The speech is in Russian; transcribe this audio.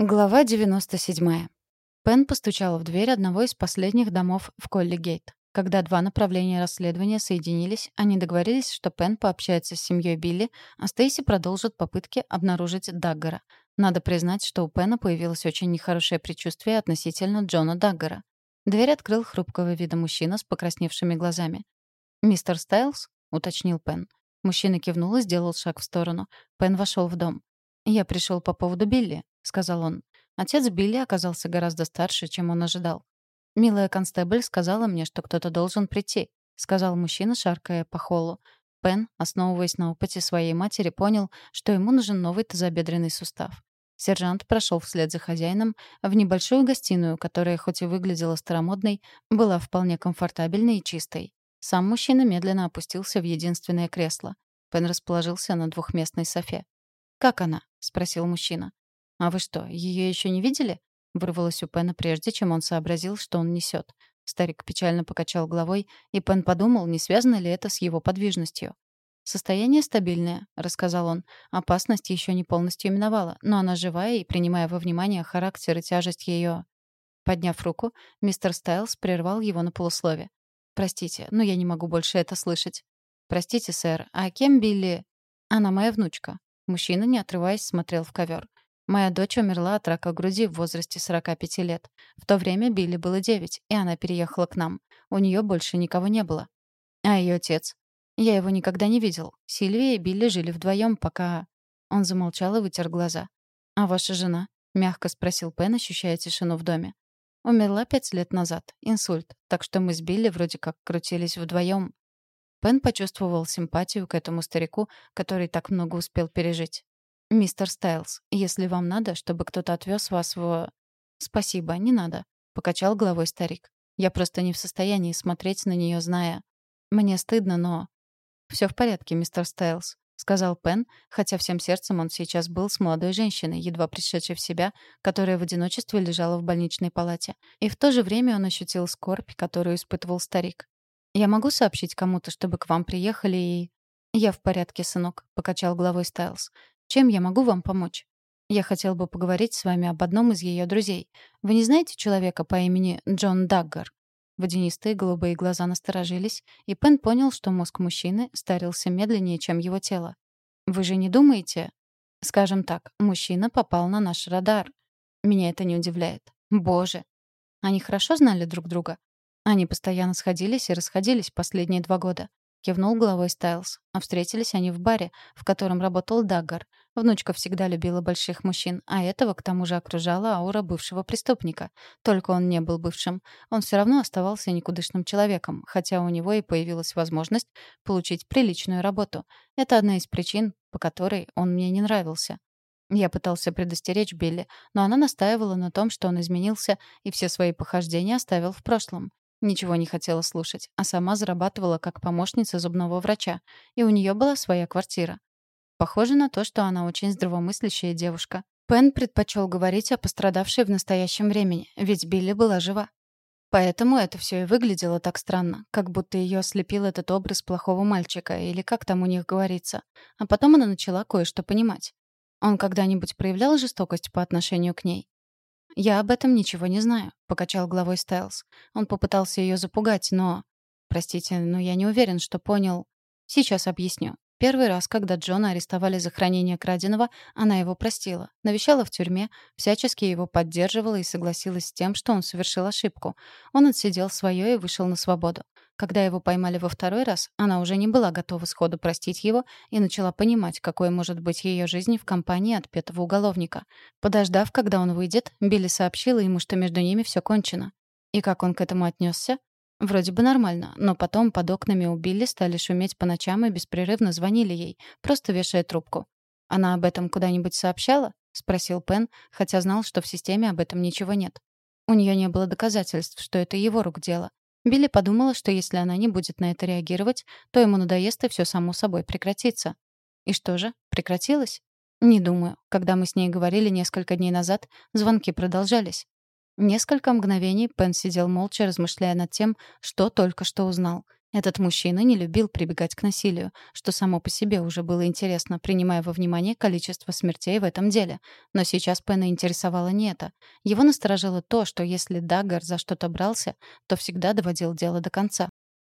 Глава 97. Пен постучала в дверь одного из последних домов в Колли-Гейт. Когда два направления расследования соединились, они договорились, что Пен пообщается с семьей Билли, а Стейси продолжит попытки обнаружить Даггара. Надо признать, что у Пена появилось очень нехорошее предчувствие относительно Джона Даггара. Дверь открыл хрупкого вида мужчина с покрасневшими глазами. «Мистер Стайлз?» — уточнил Пен. Мужчина кивнул и сделал шаг в сторону. Пен вошел в дом. «Я пришел по поводу Билли», — сказал он. Отец Билли оказался гораздо старше, чем он ожидал. «Милая констебль сказала мне, что кто-то должен прийти», — сказал мужчина, шаркая по холлу. Пен, основываясь на опыте своей матери, понял, что ему нужен новый тазобедренный сустав. Сержант прошел вслед за хозяином в небольшую гостиную, которая, хоть и выглядела старомодной, была вполне комфортабельной и чистой. Сам мужчина медленно опустился в единственное кресло. Пен расположился на двухместной софе. «Как она?» — спросил мужчина. «А вы что, ее еще не видели?» — вырвалось у Пена прежде, чем он сообразил, что он несет. Старик печально покачал головой, и Пен подумал, не связано ли это с его подвижностью. «Состояние стабильное», — рассказал он. «Опасность еще не полностью именовала, но она живая и, принимая во внимание характер и тяжесть ее...» Подняв руку, мистер Стайлс прервал его на полуслове. «Простите, но я не могу больше это слышать». «Простите, сэр, а кем Билли...» «Она моя внучка», Мужчина, не отрываясь, смотрел в ковер. Моя дочь умерла от рака груди в возрасте 45 лет. В то время Билли было 9, и она переехала к нам. У нее больше никого не было. А ее отец? Я его никогда не видел. Сильвия и Билли жили вдвоем, пока... Он замолчал и вытер глаза. «А ваша жена?» — мягко спросил Пен, ощущая тишину в доме. Умерла пять лет назад. Инсульт. Так что мы с Билли вроде как крутились вдвоем. Пен почувствовал симпатию к этому старику, который так много успел пережить. «Мистер Стайлз, если вам надо, чтобы кто-то отвез вас в...» «Спасибо, не надо», — покачал головой старик. «Я просто не в состоянии смотреть на нее, зная. Мне стыдно, но...» «Все в порядке, мистер Стайлз», — сказал Пен, хотя всем сердцем он сейчас был с молодой женщиной, едва пришедшей в себя, которая в одиночестве лежала в больничной палате. И в то же время он ощутил скорбь, которую испытывал старик. «Я могу сообщить кому-то, чтобы к вам приехали и...» «Я в порядке, сынок», — покачал головой Стайлз. «Чем я могу вам помочь?» «Я хотел бы поговорить с вами об одном из ее друзей. Вы не знаете человека по имени Джон Даггар?» Водянистые голубые глаза насторожились, и Пен понял, что мозг мужчины старился медленнее, чем его тело. «Вы же не думаете?» «Скажем так, мужчина попал на наш радар. Меня это не удивляет. Боже!» Они хорошо знали друг друга? Они постоянно сходились и расходились последние два года. Кивнул головой Стайлз. А встретились они в баре, в котором работал Даггар. Внучка всегда любила больших мужчин, а этого к тому же окружала аура бывшего преступника. Только он не был бывшим. Он все равно оставался никудышным человеком, хотя у него и появилась возможность получить приличную работу. Это одна из причин, по которой он мне не нравился. Я пытался предостеречь Билли, но она настаивала на том, что он изменился и все свои похождения оставил в прошлом. Ничего не хотела слушать, а сама зарабатывала как помощница зубного врача, и у нее была своя квартира. Похоже на то, что она очень здравомыслящая девушка. Пен предпочел говорить о пострадавшей в настоящем времени, ведь Билли была жива. Поэтому это все и выглядело так странно, как будто ее ослепил этот образ плохого мальчика, или как там у них говорится. А потом она начала кое-что понимать. Он когда-нибудь проявлял жестокость по отношению к ней? «Я об этом ничего не знаю», — покачал головой Стайлз. Он попытался ее запугать, но... «Простите, но я не уверен, что понял...» «Сейчас объясню. Первый раз, когда Джона арестовали за хранение краденого, она его простила. Навещала в тюрьме, всячески его поддерживала и согласилась с тем, что он совершил ошибку. Он отсидел свое и вышел на свободу. Когда его поймали во второй раз, она уже не была готова сходу простить его и начала понимать, какой может быть ее жизнь в компании отпетого уголовника. Подождав, когда он выйдет, Билли сообщила ему, что между ними все кончено. И как он к этому отнесся? Вроде бы нормально, но потом под окнами у Билли стали шуметь по ночам и беспрерывно звонили ей, просто вешая трубку. «Она об этом куда-нибудь сообщала?» — спросил Пен, хотя знал, что в системе об этом ничего нет. У нее не было доказательств, что это его рук дело. Билли подумала, что если она не будет на это реагировать, то ему надоест и все само собой прекратится. И что же, прекратилось? Не думаю. Когда мы с ней говорили несколько дней назад, звонки продолжались. Несколько мгновений Пен сидел молча, размышляя над тем, что только что узнал. Этот мужчина не любил прибегать к насилию, что само по себе уже было интересно, принимая во внимание количество смертей в этом деле. Но сейчас Пэна интересовало не это. Его насторожило то, что если Даггар за что-то брался, то всегда доводил дело до конца.